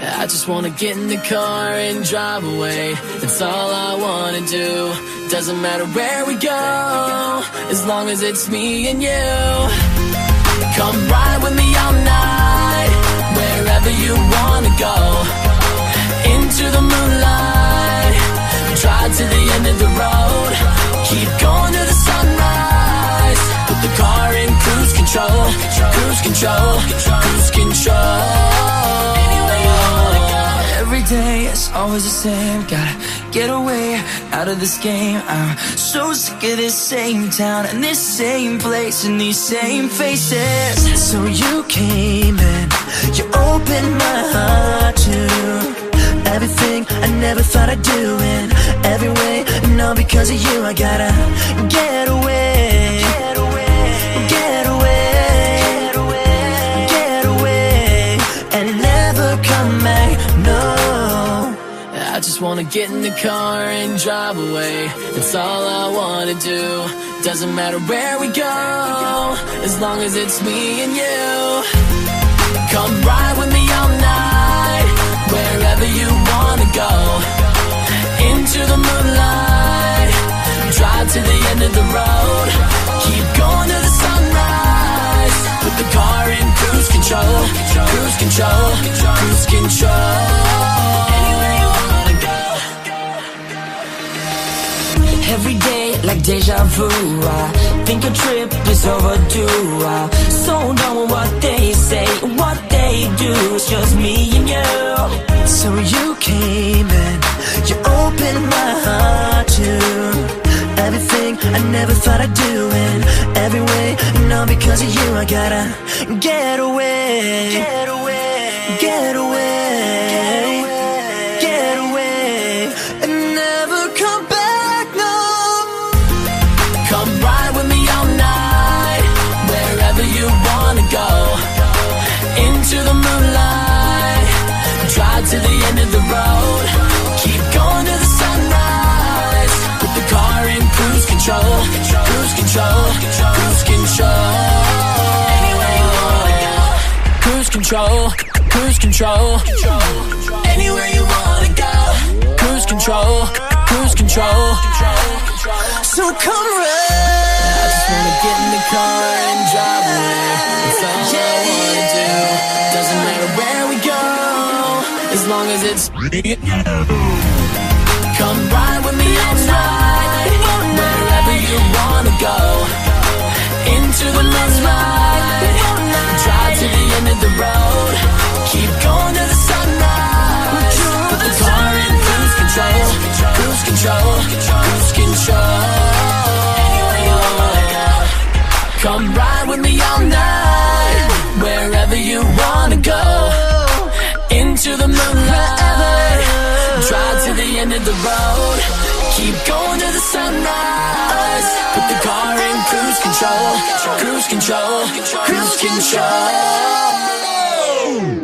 I just wanna get in the car and drive away. That's all I wanna do. Doesn't matter where we go, as long as it's me and you. Come ride with me all night, wherever you wanna go. Into the moonlight, drive to the end of the road. Keep going to the sunrise. Put the car in cruise control, cruise control, cruise control. Every day it's always the same. Gotta get away out of this game. I'm so sick of this same town and this same place and these same faces. So you came in, you opened my heart to everything I never thought I'd do in every way. And all because of you, I gotta get away. Never come back. No. I just wanna get in the car and drive away. That's all I wanna do. Doesn't matter where we go, as long as it's me and you. Come ride with me all night, wherever you wanna go. Into the moonlight, drive to the end of the road. Keep going to the sunrise. Put the car in cruise control, cruise control, control. Anywhere you wanna go. Every day like deja vu I think a trip is overdue. I'm so with what they say What they do. It's just me and you. So you came in You opened my heart to Everything I never thought I'd do in every way. And all because of you I gotta get away. Get away. Get away drive to the end of the road. Keep going to the sunrise. Put the car in cruise control, cruise control, cruise control. Anywhere you wanna go. Cruise control, cruise control. Anywhere you wanna go. Cruise control, cruise control. So come ride I just wanna get in the car it's. Come ride with me all night, wherever you wanna go. Into the moonlight, drive to the end of the road. Keep going to the sunrise. Put the car in cruise control, cruise control, cruise control. Come ride with me all night, wherever you wanna go. Into the moonlight, end of the road. Keep going to the sunrise. Put the car in cruise control. Cruise control. Cruise control, cruise control.